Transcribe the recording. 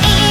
い